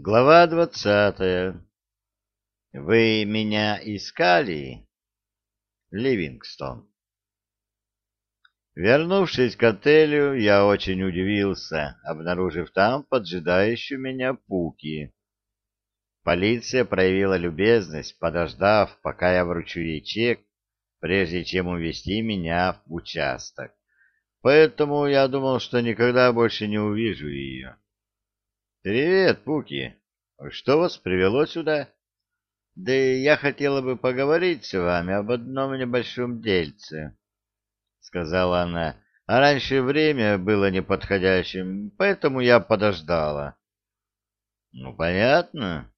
Глава двадцатая. Вы меня искали? Ливингстон. Вернувшись к отелю, я очень удивился, обнаружив там поджидающую меня Пуки. Полиция проявила любезность, подождав, пока я вручу ей чек, прежде чем увезти меня в участок. Поэтому я думал, что никогда больше не увижу ее. «Привет, Пуки. Что вас привело сюда?» «Да я хотела бы поговорить с вами об одном небольшом дельце», — сказала она. «А раньше время было неподходящим, поэтому я подождала». «Ну, понятно.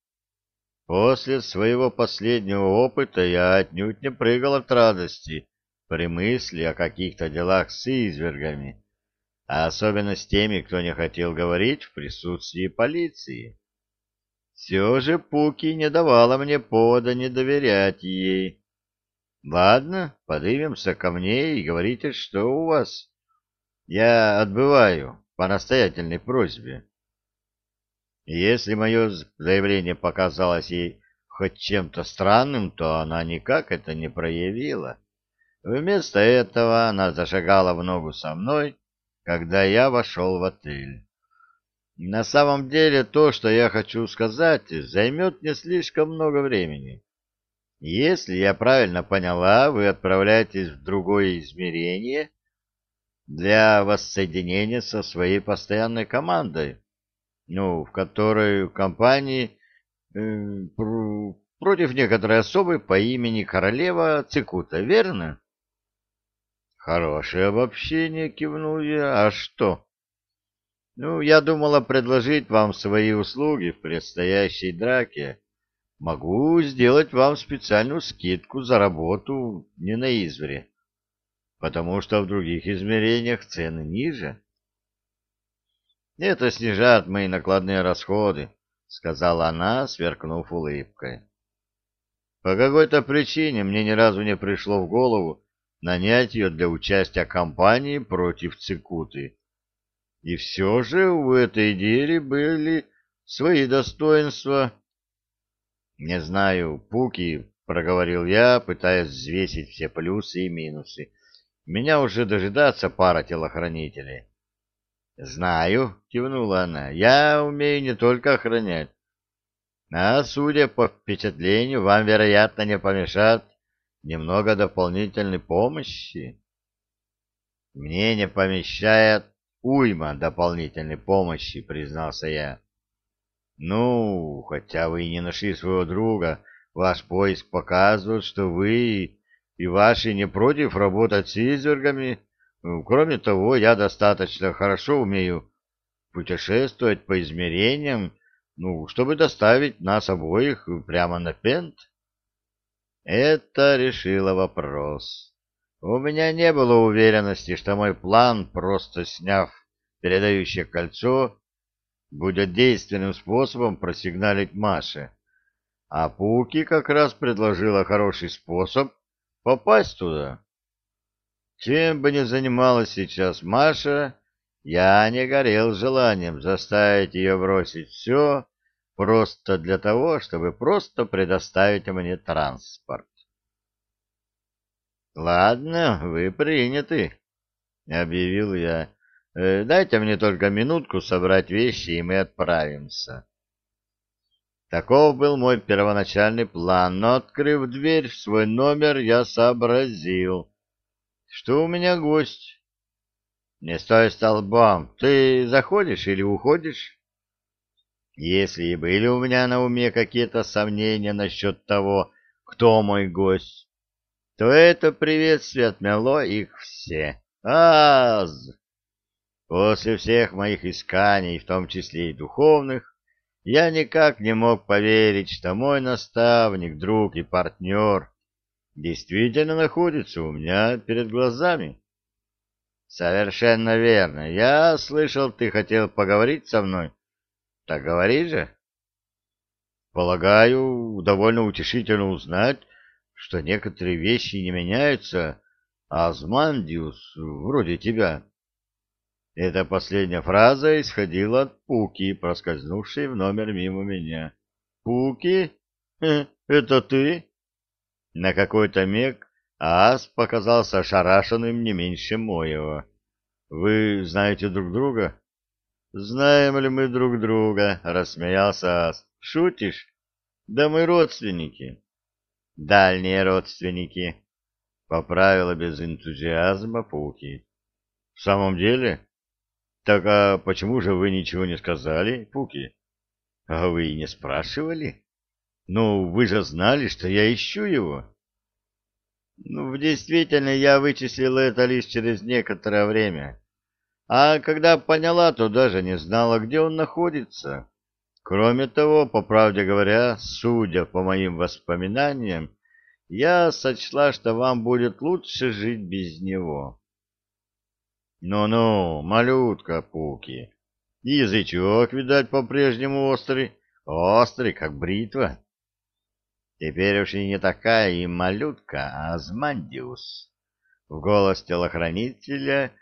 После своего последнего опыта я отнюдь не прыгал от радости при мысли о каких-то делах с извергами» а особенно с теми, кто не хотел говорить в присутствии полиции. Все же Пуки не давала мне повода не доверять ей. Ладно, поднимемся ко мне и говорите, что у вас. Я отбываю по настоятельной просьбе. Если мое заявление показалось ей хоть чем-то странным, то она никак это не проявила. Вместо этого она зашагала в ногу со мной, когда я вошел в отель. На самом деле то, что я хочу сказать, займет не слишком много времени. Если я правильно поняла, вы отправляетесь в другое измерение для воссоединения со своей постоянной командой, ну, в которой компании э, против некоторой особы по имени Королева Цикута, верно? Хорошее обобщение, кивнул я. А что? Ну, я думала предложить вам свои услуги в предстоящей драке. Могу сделать вам специальную скидку за работу не на извре, потому что в других измерениях цены ниже. Это снижает мои накладные расходы, сказала она, сверкнув улыбкой. По какой-то причине мне ни разу не пришло в голову, нанять ее для участия кампании против Цикуты. И все же у этой идеи были свои достоинства. Не знаю, Пуки, проговорил я, пытаясь взвесить все плюсы и минусы. Меня уже дожидаться пара телохранителей. Знаю, кивнула она. Я умею не только охранять, а, судя по впечатлению, вам, вероятно, не помешает немного дополнительной помощи? Мне не помещает уйма дополнительной помощи, признался я. Ну, хотя вы и не нашли своего друга, ваш поиск показывает, что вы и ваши не против работать с извергами. Кроме того, я достаточно хорошо умею путешествовать по измерениям, ну, чтобы доставить нас обоих прямо на Пент. Это решило вопрос. У меня не было уверенности, что мой план, просто сняв передающее кольцо, будет действенным способом просигналить Маше. А Пуки как раз предложила хороший способ попасть туда. Чем бы ни занималась сейчас Маша, я не горел желанием заставить ее бросить все просто для того, чтобы просто предоставить мне транспорт. «Ладно, вы приняты», — объявил я. «Э, «Дайте мне только минутку собрать вещи, и мы отправимся». Таков был мой первоначальный план, но, открыв дверь в свой номер, я сообразил, что у меня гость. «Не стой столбом, ты заходишь или уходишь?» Если и были у меня на уме какие-то сомнения насчет того, кто мой гость, то это приветствие отмело их все. Аз! После всех моих исканий, в том числе и духовных, я никак не мог поверить, что мой наставник, друг и партнер действительно находится у меня перед глазами. Совершенно верно. Я слышал, ты хотел поговорить со мной так говори же. Полагаю, довольно утешительно узнать, что некоторые вещи не меняются, а Азмандиус, вроде тебя. Эта последняя фраза исходила от Пуки, проскользнувшей в номер мимо меня. «Пуки? Это ты?» На какой-то миг Аас показался ошарашенным не меньше моего. «Вы знаете друг друга?» «Знаем ли мы друг друга?» — рассмеялся Ас. «Шутишь? Да мы родственники». «Дальние родственники», — поправила без энтузиазма Пуки. «В самом деле? Так а почему же вы ничего не сказали, Пуки?» «А вы и не спрашивали? Ну, вы же знали, что я ищу его». «Ну, действительно, я вычислил это лишь через некоторое время». А когда поняла, то даже не знала, где он находится. Кроме того, по правде говоря, судя по моим воспоминаниям, я сочла, что вам будет лучше жить без него. Ну-ну, малютка Пуки, язычок, видать, по-прежнему острый, острый, как бритва. Теперь уж и не такая и малютка, а Азмандиус. В голос телохранителя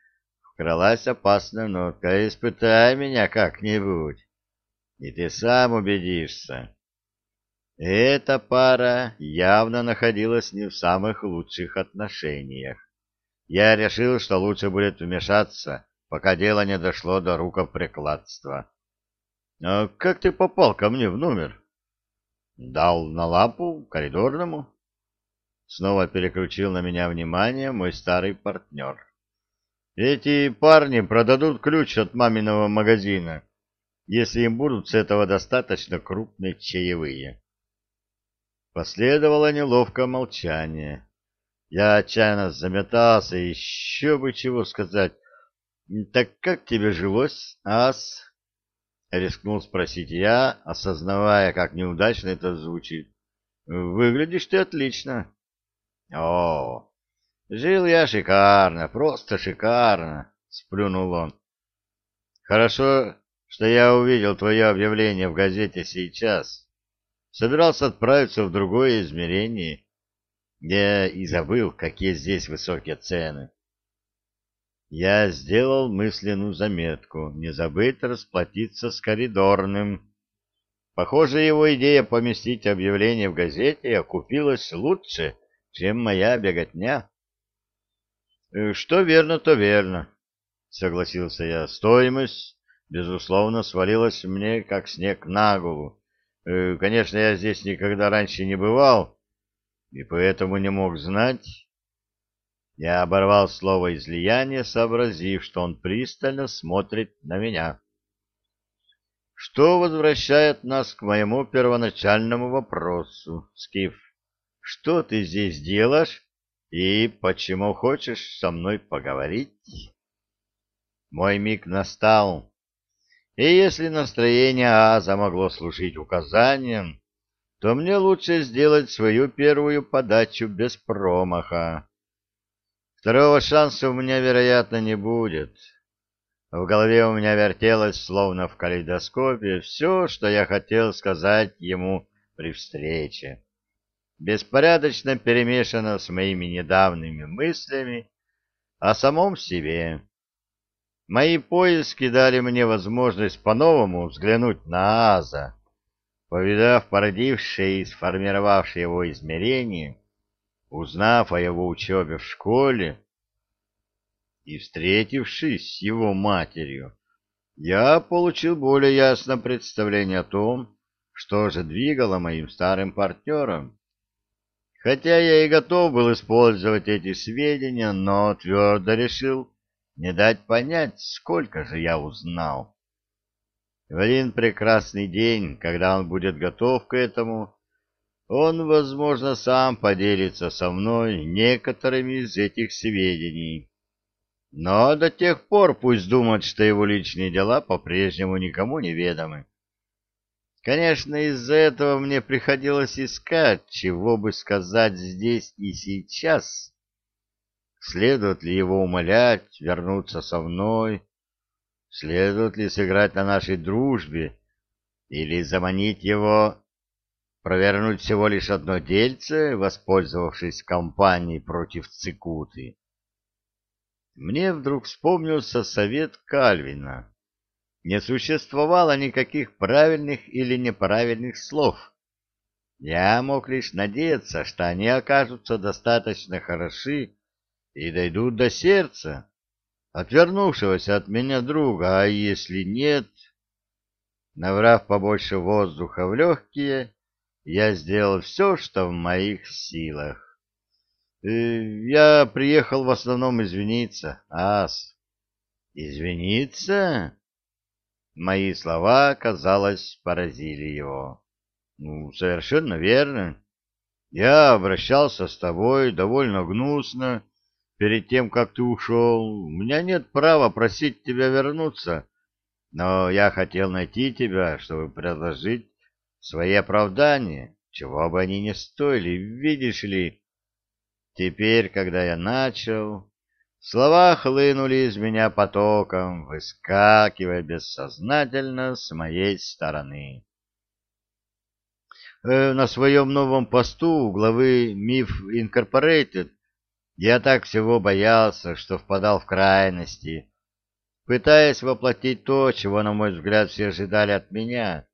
кралась опасная нотка. «Испытай меня как-нибудь, и ты сам убедишься». Эта пара явно находилась не в самых лучших отношениях. Я решил, что лучше будет вмешаться, пока дело не дошло до рукоприкладства. — А как ты попал ко мне в номер? — Дал на лапу коридорному. Снова переключил на меня внимание мой старый партнер. Эти парни продадут ключ от маминого магазина, если им будут с этого достаточно крупные чаевые. Последовало неловкое молчание. Я отчаянно заметался, еще бы чего сказать. «Так как тебе жилось, ас?» — рискнул спросить я, осознавая, как неудачно это звучит. «Выглядишь ты отлично». «О, Жил я шикарно, просто шикарно, сплюнул он. Хорошо, что я увидел твое объявление в газете сейчас. Собирался отправиться в другое измерение. Я и забыл, какие здесь высокие цены. Я сделал мысленную заметку, не забыть расплатиться с коридорным. Похоже, его идея поместить объявление в газете окупилась лучше, чем моя беготня. Э, — Что верно, то верно, — согласился я. Стоимость, безусловно, свалилась мне, как снег на голову. Э, конечно, я здесь никогда раньше не бывал, и поэтому не мог знать. Я оборвал слово излияние, сообразив, что он пристально смотрит на меня. Что возвращает нас к моему первоначальному вопросу, Скиф? Что ты здесь делаешь? И почему хочешь со мной поговорить? Мой миг настал, и если настроение Аза могло служить указанием, то мне лучше сделать свою первую подачу без промаха. Второго шанса у меня, вероятно, не будет. В голове у меня вертелось, словно в калейдоскопе, все, что я хотел сказать ему при встрече беспорядочно перемешано с моими недавними мыслями о самом себе. Мои поиски дали мне возможность по-новому взглянуть на Аза, повидав породившее и сформировавшее его измерение, узнав о его учебе в школе и встретившись с его матерью, я получил более ясное представление о том, что же двигало моим старым партнером. Хотя я и готов был использовать эти сведения, но твердо решил не дать понять, сколько же я узнал. В один прекрасный день, когда он будет готов к этому, он, возможно, сам поделится со мной некоторыми из этих сведений. Но до тех пор пусть думает, что его личные дела по-прежнему никому не ведомы. Конечно, из-за этого мне приходилось искать, чего бы сказать здесь и сейчас. Следует ли его умолять вернуться со мной? Следует ли сыграть на нашей дружбе? Или заманить его, провернуть всего лишь одно дельце, воспользовавшись компанией против Цикуты? мне вдруг вспомнился совет Кальвина. Не существовало никаких правильных или неправильных слов. Я мог лишь надеяться, что они окажутся достаточно хороши и дойдут до сердца, отвернувшегося от меня друга, а если нет... Набрав побольше воздуха в легкие, я сделал все, что в моих силах. Э, я приехал в основном извиниться, ас. Извиниться? Мои слова, казалось, поразили его. Ну, совершенно верно. Я обращался с тобой довольно гнусно перед тем, как ты ушел. У меня нет права просить тебя вернуться, но я хотел найти тебя, чтобы предложить свои оправдания, чего бы они ни стоили, видишь ли. Теперь, когда я начал, слова хлынули из меня потоком, выскакивая бессознательно с моей стороны. Э, на своем новом посту у главы MIF Incorporated я так всего боялся, что впадал в крайности, пытаясь воплотить то, чего, на мой взгляд, все ожидали от меня.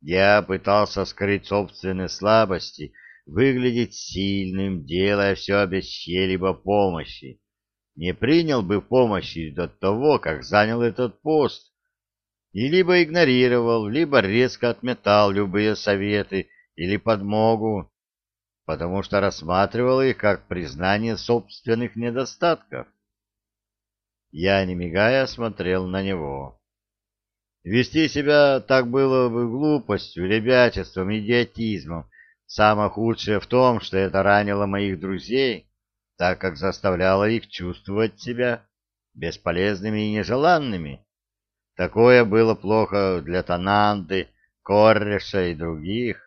Я пытался скрыть собственные слабости — выглядеть сильным, делая все без чьей-либо помощи. Не принял бы помощи до того, как занял этот пост, и либо игнорировал, либо резко отметал любые советы или подмогу, потому что рассматривал их как признание собственных недостатков. Я, не мигая, смотрел на него. Вести себя так было бы глупостью, ребячеством, идиотизмом, Самое худшее в том, что это ранило моих друзей, так как заставляло их чувствовать себя бесполезными и нежеланными. Такое было плохо для Тананды, Корреша и других.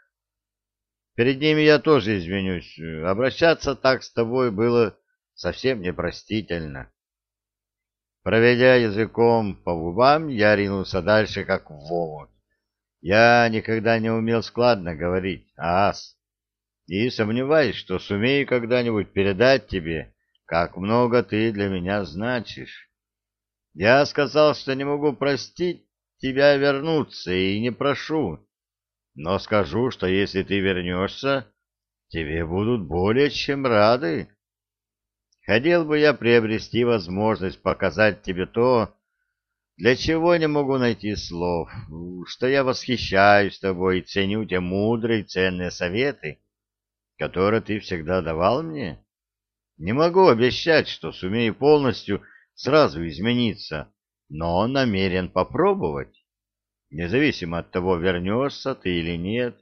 Перед ними я тоже извинюсь. Обращаться так с тобой было совсем непростительно. Проведя языком по губам, я ринулся дальше, как в омут. Я никогда не умел складно говорить, ас, и сомневаюсь, что сумею когда-нибудь передать тебе, как много ты для меня значишь. Я сказал, что не могу простить тебя вернуться, и не прошу, но скажу, что если ты вернешься, тебе будут более чем рады. Хотел бы я приобрести возможность показать тебе то, для чего не могу найти слов, что я восхищаюсь тобой и ценю те мудрые ценные советы, которые ты всегда давал мне? Не могу обещать, что сумею полностью сразу измениться, но намерен попробовать, независимо от того, вернешься ты или нет.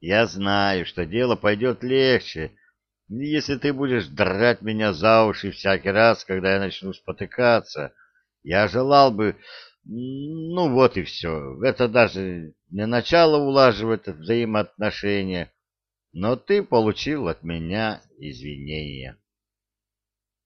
Я знаю, что дело пойдет легче, если ты будешь драть меня за уши всякий раз, когда я начну спотыкаться — я желал бы... Ну вот и все. Это даже не начало улаживать взаимоотношения, но ты получил от меня извинения.